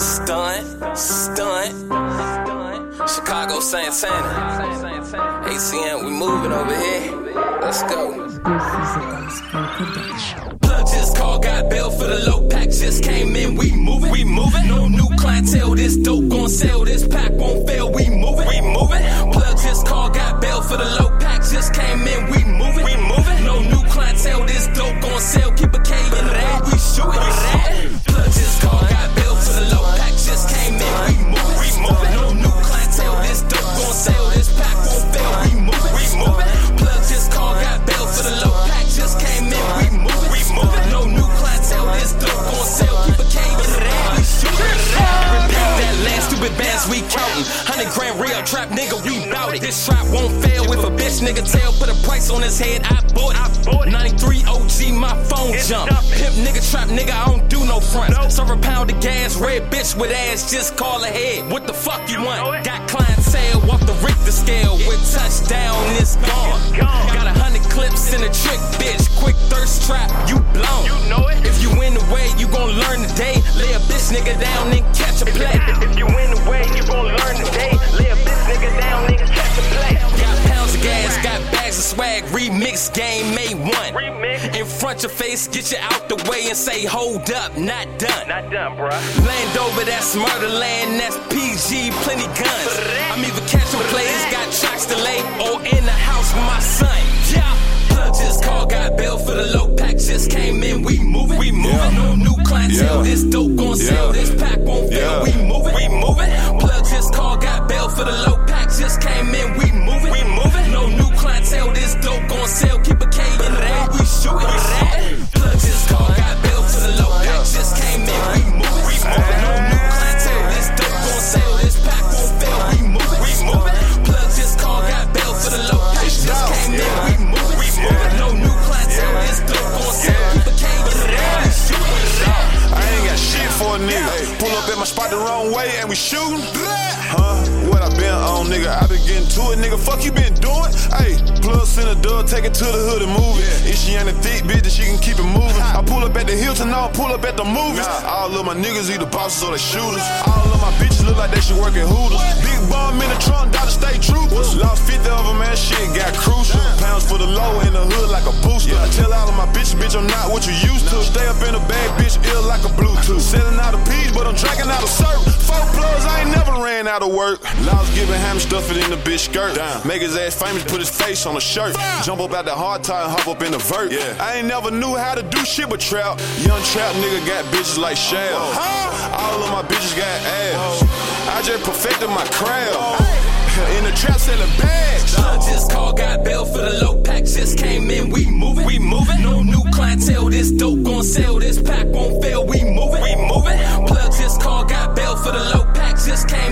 Stunt, stunt. Chicago Santana. ACM, we moving over here. Let's go. Plug just called, got bail for the low pack. Just came in, we moving, we moving. No new clientele, this bands we countin'. Hundred grand real trap nigga, we bout it. This trap won't fail if a bitch nigga tell. Put a price on his head, I bought it. 93 OG, my phone jump. Pimp nigga, trap nigga, I don't do no fronts. Serve a pound of gas, red bitch with ass, just call ahead. What the fuck you want? Got clientele off the Richter scale with touchdown, it's gone. Got a hundred clips in a trick, bitch. Quick thirst trap, you blown. If you win the way, you gon' learn today. Lay a bitch nigga down and catch a play. If you win swag. Remix game made one. Remix. In front your face, get you out the way and say, hold up, not done. Not done, bruh. Land over, that's murder land, that's PG, plenty guns. I'm either catching plays, got tracks to lay, or in the house with my son. Yeah. Plug just called, got bail for the low pack, just came in, we moving, we moving. No new clientele, Yeah. this dope gon' sell, this spot the wrong way and we shootin'. Huh? What I been on, nigga? I been getting to it, nigga. Fuck you been doing? Hey, plus in a dub, take it to the hood and move it. If she ain't a thick bitch, then she can keep it moving. I pull up at the Hilton, I don't pull up at the movies. All of my niggas either bosses or they shooters. All of my bitches look like they should work at Hooters. Big bomb bitch, I'm not what you used to. Stay up in a bag, bitch, ill like a Bluetooth. Selling out of peas, but I'm drinking out of syrup. Four plugs, I ain't never ran out of work. Laws giving ham stuff it in the bitch skirt. Make his ass famous, put his face on a shirt. Jump up out the hard tie and hop up in the vert. Yeah. I ain't never knew how to do shit but trap. Young trap nigga got bitches like Shell. All of my bitches got ass. I just perfected my craft nigga in the trap selling bags. Sean just called, got bail for the low pack. Just came in, we moving. We moving. No new clientele, this dope gon' sell. This pack won't fail, we moving. We moving. Plug just called, got bail for the low pack. Just came